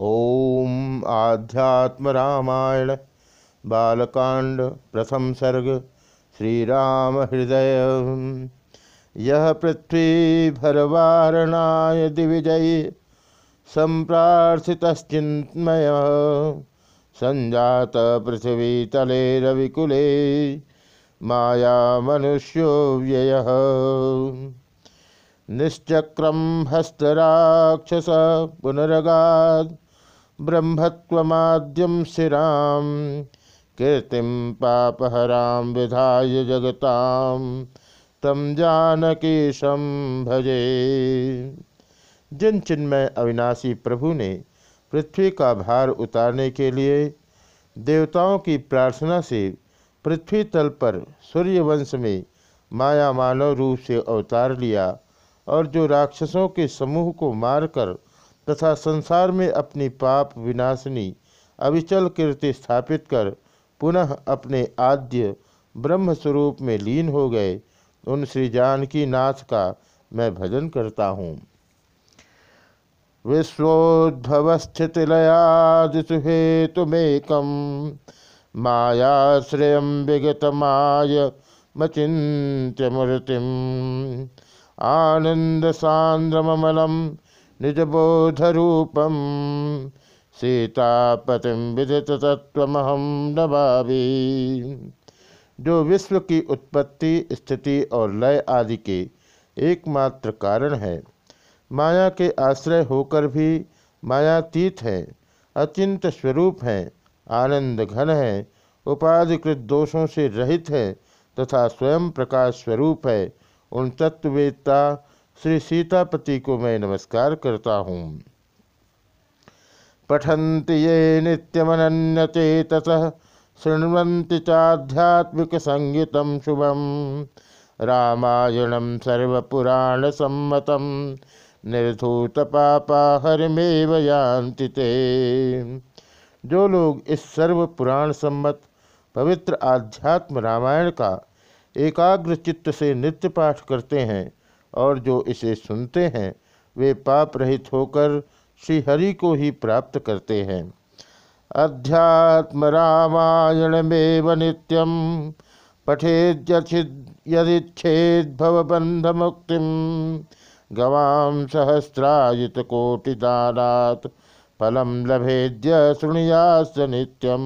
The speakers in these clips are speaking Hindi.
ओम आध्यात्म रामायण बालकांड प्रथम सर्ग श्री राम हृदय। यह पृथ्वी भरवारणाय दिविजय, संप्रार्थितश्चिन्मय, संजात पृथ्वी तले रविकुले, माया मनुष्यो व्यय। निश्चक्रम हस्तराक्षस पुनरगाद ब्रह्मत्वमाद्यम शिराम कीर्तिम पापहराम विधाय जगताम तम जानकीशम भजे। जिन चिन्मय अविनाशी प्रभु ने पृथ्वी का भार उतारने के लिए देवताओं की प्रार्थना से पृथ्वी तल पर सूर्यवंश में माया मानव रूप से अवतार लिया और जो राक्षसों के समूह को मारकर तथा संसार में अपनी पाप विनाशनी अविचल कीर्ति स्थापित कर पुनः अपने आद्य ब्रह्म स्वरूप में लीन हो गए। उन श्री जानकी नाथ का मैं भजन करता हूँ। विश्वोद्भवस्थितिलयादिहेतुमेकं मायाश्रयं विगतमाय मचिन्त्यमूर्तिम् आनन्दसान्द्रममलं निजबोधरूपं। सीतापतिं विदिततत्त्वमहं नभावि जो विश्व की उत्पत्ति, स्थिति और लय आदि के एकमात्र कारण है, माया के आश्रय होकर भी मायातीत है, अचिंत स्वरूप है, आनंद घन है, उपाधिकृत दोषों से रहित है, तथा स्वयं प्रकाश स्वरूप है, उन तत्ववेत्ता श्री सीतापति को मैं नमस्कार करता हूँ। पठन्ति ये नित्यमनन्यचेतस, शृण्वन्ति चाध्यात्मिक संगीत शुभम। रामायणम सर्वपुराणसम्मतम, निर्धूत पापा हरिमेव यान्ति ते। जो लोग इस सर्व पुराण सम्मत पवित्र आध्यात्म रामायण का एकाग्र चित्त से नित्य पाठ करते हैं और जो इसे सुनते हैं, वे पाप रहित होकर श्री हरि को ही प्राप्त करते हैं। अध्यात्म रामायण में नित्यम पठेद यदिच्छेद भवबंध मुक्ति गवाम सहस्रायुत कोटिदानात् फलम लभेद्य शुणुयास नित्यम।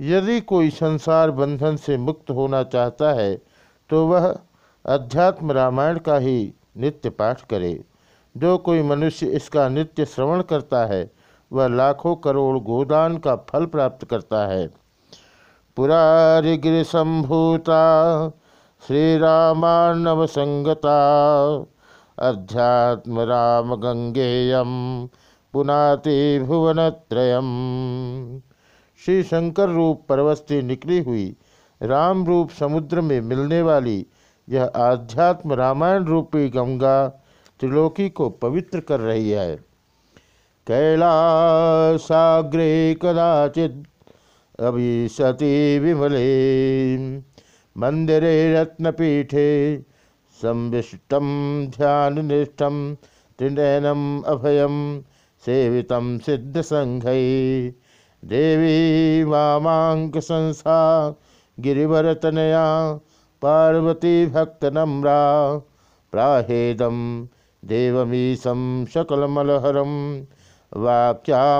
यदि कोई संसार बंधन से मुक्त होना चाहता है तो वह अध्यात्म रामायण का ही नित्य पाठ करे। जो कोई मनुष्य इसका नित्य श्रवण करता है, वह लाखों करोड़ गोदान का फल प्राप्त करता है। पुरारिगिरिसम्भूता संगता अध्यात्म राम गंगेयम पुनाति भुवनत्रयम। श्री शंकर रूप परवस्ती निकली हुई, राम रूप समुद्र में मिलने वाली, यह आध्यात्म रामायण रूपी गंगा त्रिलोकी को पवित्र कर रही है। कैलासाग्रे कदाचित सती विमले, मंदिरे रत्नपीठे संविष्टम ध्याननिष्ठम त्रिनयनम अभयम सेवित सिद्ध संघय देवी वामांक संस्था गिरिवरतनया पार्वती भक्त नम्रा प्राहेदम देवमीशम शकलमलहरम वाक्यामानंदकंदम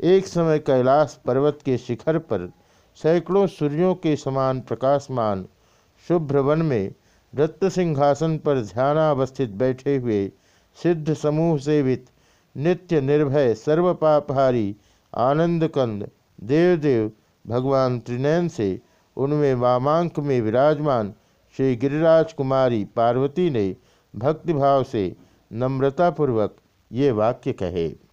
एक समय कैलाश पर्वत के शिखर पर सैकड़ों सूर्यों के समान प्रकाशमान, शुभ्र वन में रत्न सिंहासन पर ध्यानावस्थित बैठे हुए सिद्ध समूह सेवित नित्य निर्भय सर्वपापहारी, आनंदकंद, देवदेव, भगवान त्रिनयन से उनमें वामांक में विराजमान श्री गिरिराज कुमारी पार्वती ने भक्तिभाव से नम्रतापूर्वक ये वाक्य कहे।